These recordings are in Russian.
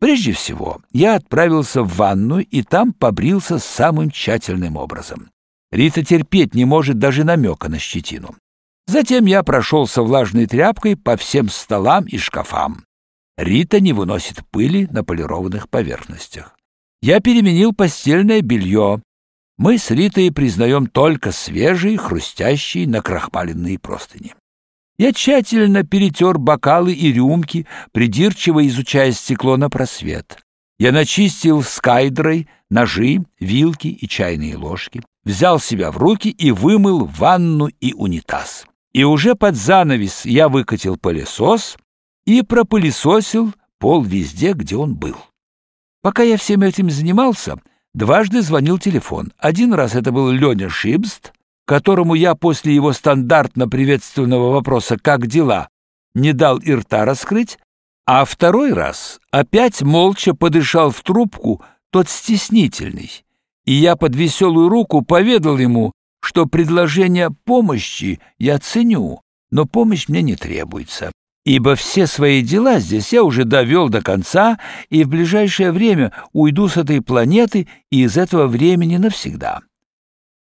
Прежде всего, я отправился в ванную и там побрился самым тщательным образом. Рита терпеть не может даже намека на щетину. Затем я прошелся влажной тряпкой по всем столам и шкафам. Рита не выносит пыли на полированных поверхностях. Я переменил постельное белье. Мы с Ритой признаем только свежие, хрустящие, накрахмаленные простыни. Я тщательно перетер бокалы и рюмки, придирчиво изучая стекло на просвет. Я начистил скайдрой ножи, вилки и чайные ложки, взял себя в руки и вымыл ванну и унитаз. И уже под занавес я выкатил пылесос и пропылесосил пол везде, где он был. Пока я всем этим занимался, дважды звонил телефон. Один раз это был Леня Шибст, которому я после его стандартно приветственного вопроса «Как дела?» не дал и рта раскрыть, а второй раз опять молча подышал в трубку тот стеснительный, и я под веселую руку поведал ему, что предложение помощи я ценю, но помощь мне не требуется, ибо все свои дела здесь я уже довел до конца и в ближайшее время уйду с этой планеты и из этого времени навсегда.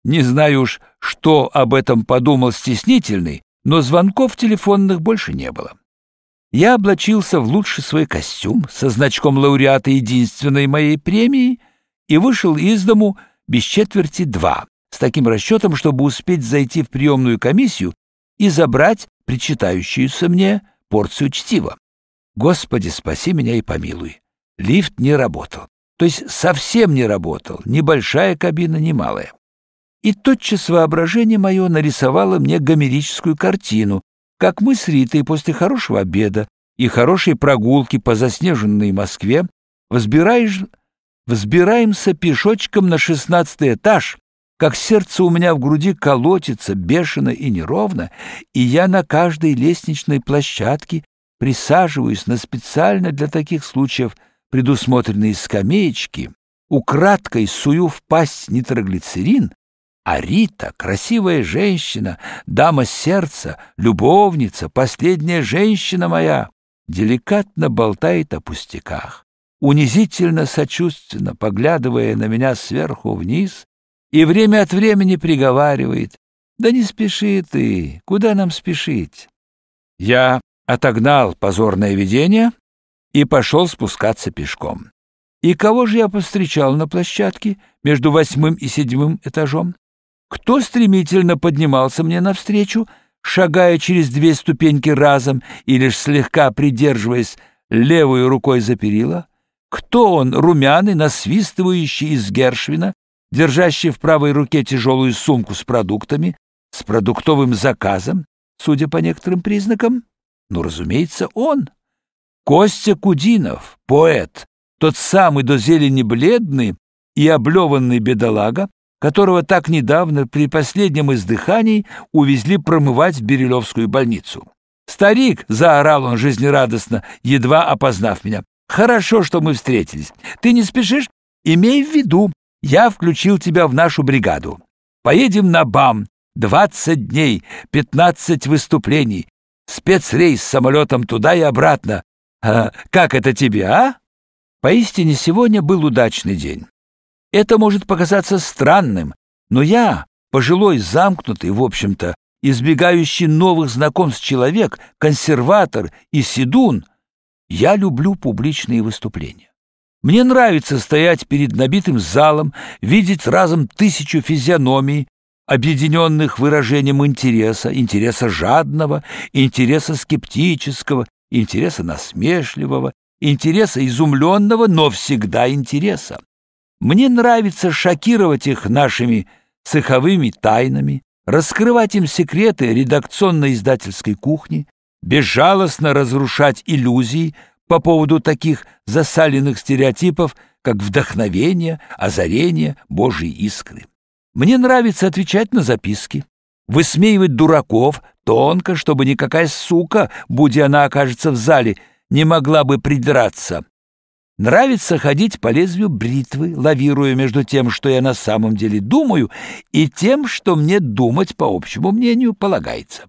Не знаю уж, что об этом подумал стеснительный, но звонков телефонных больше не было. Я облачился в лучший свой костюм со значком лауреата единственной моей премии и вышел из дому без четверти два, с таким расчетом, чтобы успеть зайти в приемную комиссию и забрать причитающуюся мне порцию чтива. Господи, спаси меня и помилуй. Лифт не работал. То есть совсем не работал, ни большая кабина, ни малая. И тотчас воображение мое нарисовало мне гомерическую картину, как мы с Ритой после хорошего обеда и хорошей прогулки по заснеженной Москве взбираешь, взбираемся пешочком на шестнадцатый этаж, как сердце у меня в груди колотится бешено и неровно, и я на каждой лестничной площадке присаживаюсь на специально для таких случаев предусмотренные скамеечки, украдкой сую в пасть нитроглицерин, а Рита, красивая женщина, дама сердца, любовница, последняя женщина моя, деликатно болтает о пустяках, унизительно сочувственно поглядывая на меня сверху вниз и время от времени приговаривает «Да не спеши ты, куда нам спешить?» Я отогнал позорное видение и пошел спускаться пешком. И кого же я повстречал на площадке между восьмым и седьмым этажом? Кто стремительно поднимался мне навстречу, шагая через две ступеньки разом и лишь слегка придерживаясь левой рукой за перила? Кто он, румяный, насвистывающий из Гершвина, держащий в правой руке тяжелую сумку с продуктами, с продуктовым заказом, судя по некоторым признакам? Ну, разумеется, он. Костя Кудинов, поэт, тот самый до зелени бледный и облеванный бедолага, которого так недавно при последнем издыхании увезли промывать в Берилевскую больницу. «Старик!» — заорал он жизнерадостно, едва опознав меня. «Хорошо, что мы встретились. Ты не спешишь? Имей в виду, я включил тебя в нашу бригаду. Поедем на БАМ. Двадцать дней, пятнадцать выступлений. Спецрейс с самолетом туда и обратно. А, как это тебе, а?» Поистине, сегодня был удачный день. Это может показаться странным, но я, пожилой, замкнутый, в общем-то, избегающий новых знакомств человек, консерватор и седун, я люблю публичные выступления. Мне нравится стоять перед набитым залом, видеть разом тысячу физиономий, объединенных выражением интереса, интереса жадного, интереса скептического, интереса насмешливого, интереса изумленного, но всегда интереса. Мне нравится шокировать их нашими цеховыми тайнами, раскрывать им секреты редакционно-издательской кухни, безжалостно разрушать иллюзии по поводу таких засаленных стереотипов, как вдохновение, озарение, Божьей искры. Мне нравится отвечать на записки, высмеивать дураков тонко, чтобы никакая сука, будь она окажется в зале, не могла бы придраться, Нравится ходить по лезвию бритвы, лавируя между тем, что я на самом деле думаю, и тем, что мне думать, по общему мнению, полагается.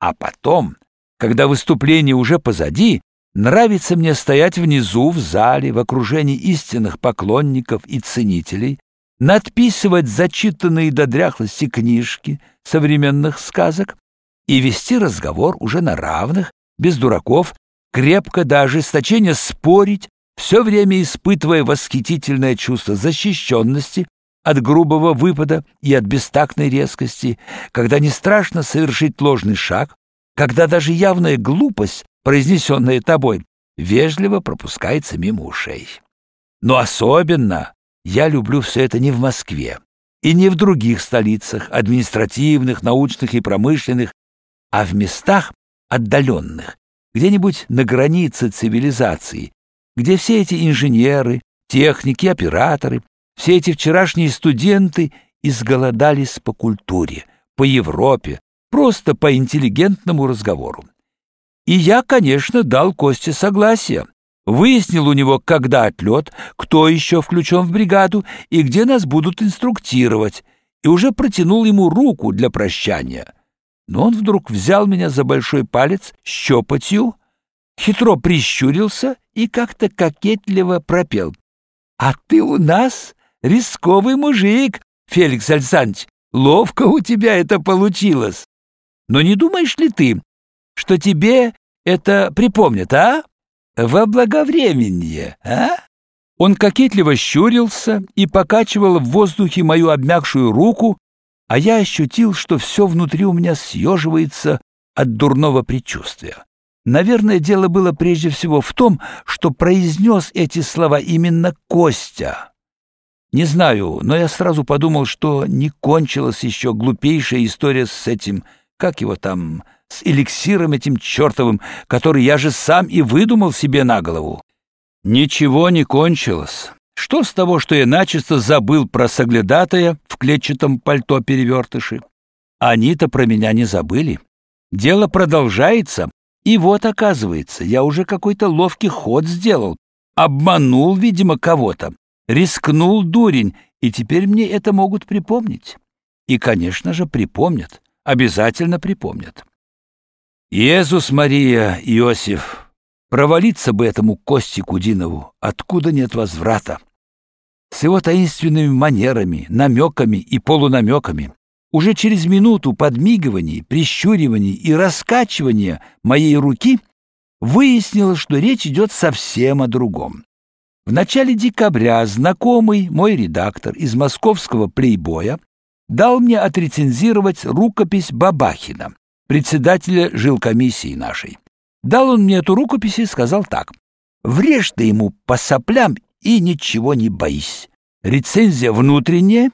А потом, когда выступление уже позади, Нравится мне стоять внизу в зале в окружении истинных поклонников и ценителей, надписывать зачитанные до дряхлости книжки современных сказок и вести разговор уже на равных, без дураков, крепко до ожесточения спорить, все время испытывая восхитительное чувство защищенности от грубого выпада и от бестактной резкости, когда не страшно совершить ложный шаг, когда даже явная глупость произнесенное тобой, вежливо пропускается мимо ушей. Но особенно я люблю все это не в Москве и не в других столицах, административных, научных и промышленных, а в местах отдаленных, где-нибудь на границе цивилизации, где все эти инженеры, техники, операторы, все эти вчерашние студенты изголодались по культуре, по Европе, просто по интеллигентному разговору. И я, конечно, дал Косте согласие. Выяснил у него, когда отлет, кто еще включен в бригаду и где нас будут инструктировать, и уже протянул ему руку для прощания. Но он вдруг взял меня за большой палец щепотью, хитро прищурился и как-то кокетливо пропел. «А ты у нас рисковый мужик, Феликс Александрович, ловко у тебя это получилось. Но не думаешь ли ты, что тебе это припомнит, а? Во благовременье, а?» Он кокетливо щурился и покачивал в воздухе мою обмякшую руку, а я ощутил, что все внутри у меня съеживается от дурного предчувствия. Наверное, дело было прежде всего в том, что произнес эти слова именно Костя. Не знаю, но я сразу подумал, что не кончилась еще глупейшая история с этим, как его там, с эликсиром этим чертовым, который я же сам и выдумал себе на голову. Ничего не кончилось. Что с того, что я начисто забыл про соглядатая в клетчатом пальто перевертыши? Они-то про меня не забыли. Дело продолжается, и вот, оказывается, я уже какой-то ловкий ход сделал. Обманул, видимо, кого-то. Рискнул дурень, и теперь мне это могут припомнить. И, конечно же, припомнят. Обязательно припомнят. Иисус Мария, Иосиф, провалиться бы этому Косте Кудинову, откуда нет возврата. С его таинственными манерами, намеками и полунамеками. Уже через минуту подмигиваний, прищуриваний и раскачивания моей руки выяснилось, что речь идет совсем о другом. В начале декабря знакомый мой редактор из московского «Плейбоя» дал мне отрецензировать рукопись Бабахина, председателя жилкомиссии нашей. Дал он мне эту рукопись и сказал так. «Врежь ты ему по соплям и ничего не боись. Рецензия внутренняя,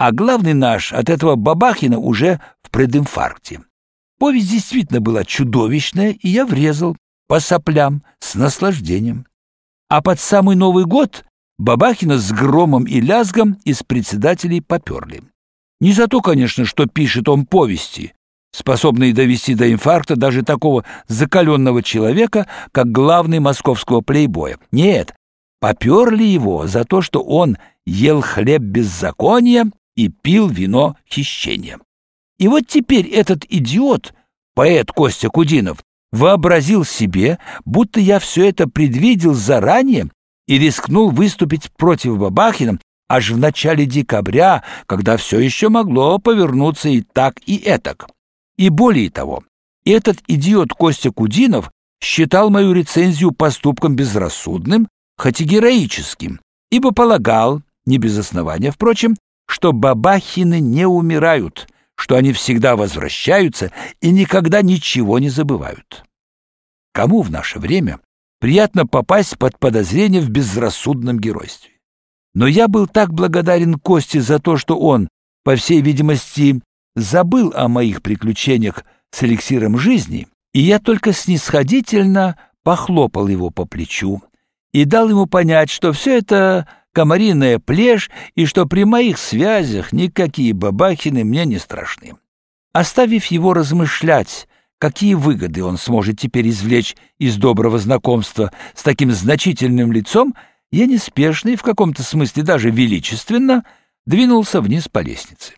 а главный наш от этого Бабахина уже в прединфаркте». Повесть действительно была чудовищная, и я врезал по соплям с наслаждением. А под самый Новый год Бабахина с громом и лязгом из председателей поперли. Не за то, конечно, что пишет он повести, способные довести до инфаркта даже такого закаленного человека, как главный московского плейбоя. Нет, поперли его за то, что он ел хлеб беззакония и пил вино хищения. И вот теперь этот идиот, поэт Костя Кудинов, вообразил себе, будто я все это предвидел заранее и рискнул выступить против Бабахина аж в начале декабря, когда все еще могло повернуться и так, и этак. И более того, этот идиот Костя Кудинов считал мою рецензию поступком безрассудным, хоть и героическим, ибо полагал, не без основания, впрочем, что бабахины не умирают, что они всегда возвращаются и никогда ничего не забывают. Кому в наше время приятно попасть под подозрение в безрассудном геройстве? Но я был так благодарен Косте за то, что он, по всей видимости, забыл о моих приключениях с эликсиром жизни, и я только снисходительно похлопал его по плечу и дал ему понять, что все это комариная плешь и что при моих связях никакие бабахины мне не страшны. Оставив его размышлять, какие выгоды он сможет теперь извлечь из доброго знакомства с таким значительным лицом, я неспешно и в каком-то смысле даже величественно двинулся вниз по лестнице.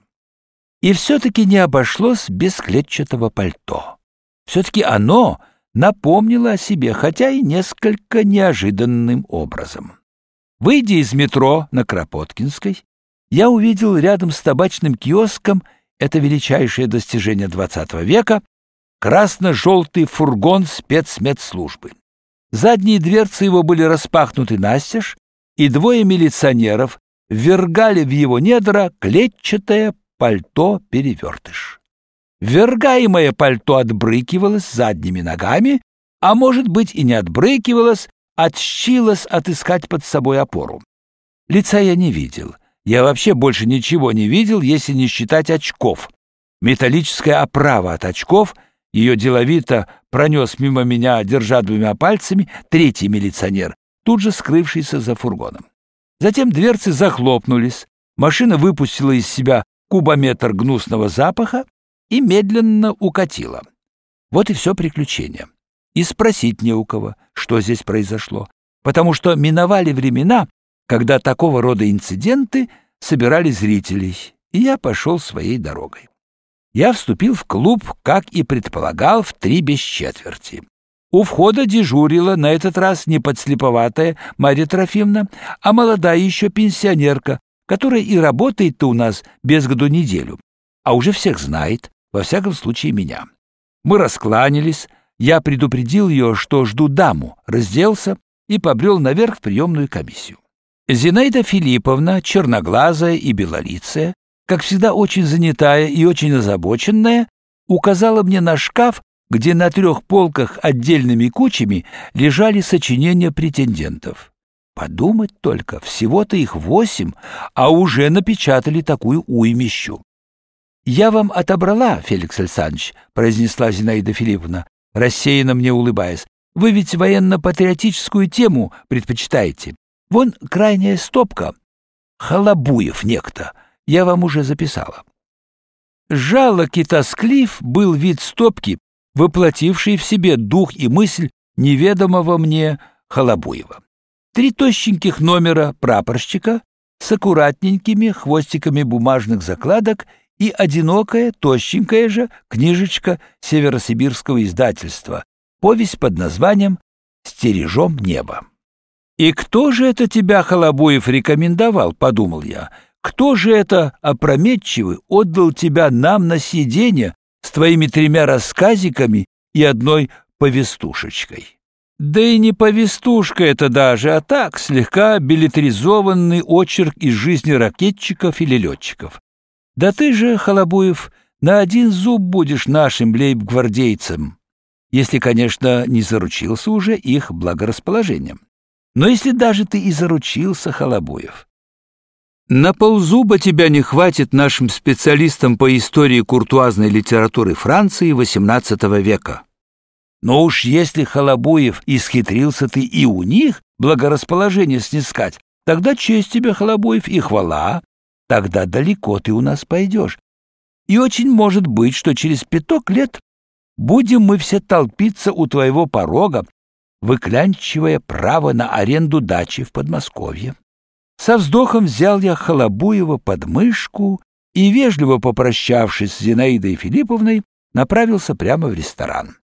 И все-таки не обошлось без клетчатого пальто. Все-таки оно напомнила о себе, хотя и несколько неожиданным образом. Выйдя из метро на Кропоткинской, я увидел рядом с табачным киоском, это величайшее достижение XX века, красно-желтый фургон спецмедслужбы. Задние дверцы его были распахнуты настежь, и двое милиционеров ввергали в его недра клетчатое пальто-перевертыш. Ввергаемое пальто отбрыкивалось задними ногами, а может быть и не отбрыкивалось, отщилось отыскать под собой опору. Лица я не видел. Я вообще больше ничего не видел, если не считать очков. Металлическая оправа от очков, ее деловито пронес мимо меня, держа двумя пальцами, третий милиционер, тут же скрывшийся за фургоном. Затем дверцы захлопнулись, машина выпустила из себя кубометр гнусного запаха и медленно укатила. Вот и все приключение. И спросить не у кого, что здесь произошло, потому что миновали времена, когда такого рода инциденты собирали зрителей, и я пошел своей дорогой. Я вступил в клуб, как и предполагал, в три без четверти. У входа дежурила на этот раз не подслеповатая Марья Трофимовна, а молодая еще пенсионерка, которая и работает-то у нас без году неделю, а уже всех знает, во всяком случае меня. Мы раскланялись, я предупредил ее, что жду даму, разделся и побрел наверх в приемную комиссию. Зинаида Филипповна, черноглазая и белолицая, как всегда очень занятая и очень озабоченная, указала мне на шкаф, где на трех полках отдельными кучами лежали сочинения претендентов. Подумать только, всего-то их восемь, а уже напечатали такую уймищу. «Я вам отобрала, Феликс Александрович», — произнесла Зинаида Филипповна, рассеянно мне улыбаясь. «Вы ведь военно-патриотическую тему предпочитаете. Вон крайняя стопка. Халабуев некто. Я вам уже записала». Жалок и тосклив был вид стопки, воплотивший в себе дух и мысль неведомого мне Холобуева. Три тощеньких номера прапорщика с аккуратненькими хвостиками бумажных закладок и одинокая, тощенькая же книжечка северосибирского издательства, повесть под названием «Стережем небо». «И кто же это тебя, Холобуев, рекомендовал?» — подумал я. «Кто же это опрометчивый отдал тебя нам на сиденье с твоими тремя рассказиками и одной повестушечкой. Да и не повестушка это даже, а так слегка билетризованный очерк из жизни ракетчиков или летчиков. Да ты же, Холобуев, на один зуб будешь нашим лейб-гвардейцем, если, конечно, не заручился уже их благорасположением. Но если даже ты и заручился, Холобуев, на ползуба тебя не хватит нашим специалистам по истории куртуазной литературы Франции XVIII века. Но уж если Холобуев исхитрился ты и у них благорасположение снискать, тогда честь тебе, Холобуев, и хвала, тогда далеко ты у нас пойдешь. И очень может быть, что через пяток лет будем мы все толпиться у твоего порога, выклянчивая право на аренду дачи в Подмосковье. Со вздохом взял я Холобуева под мышку и, вежливо попрощавшись с Зинаидой Филипповной, направился прямо в ресторан.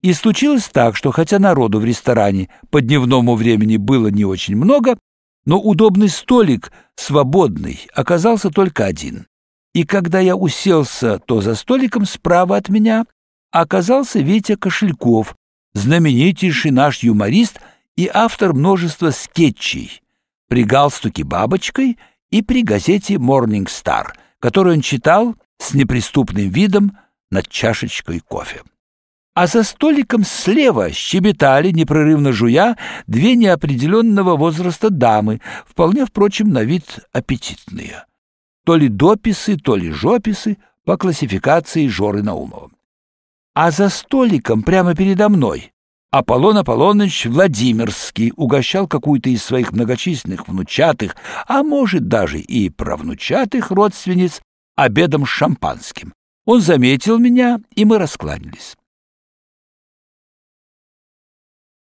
И случилось так, что хотя народу в ресторане по дневному времени было не очень много, но удобный столик, свободный, оказался только один. И когда я уселся, то за столиком справа от меня оказался Витя Кошельков, знаменитейший наш юморист и автор множества скетчей, при галстуке бабочкой и при газете Morning Star, которую он читал с неприступным видом над чашечкой кофе. А за столиком слева щебетали, непрерывно жуя, две неопределенного возраста дамы, вполне, впрочем, на вид аппетитные. То ли дописы, то ли жописы по классификации Жоры Наумова. А за столиком прямо передо мной Аполлон Аполлоныч Владимирский угощал какую-то из своих многочисленных внучатых, а может даже и правнучатых родственниц обедом с шампанским. Он заметил меня, и мы раскланялись.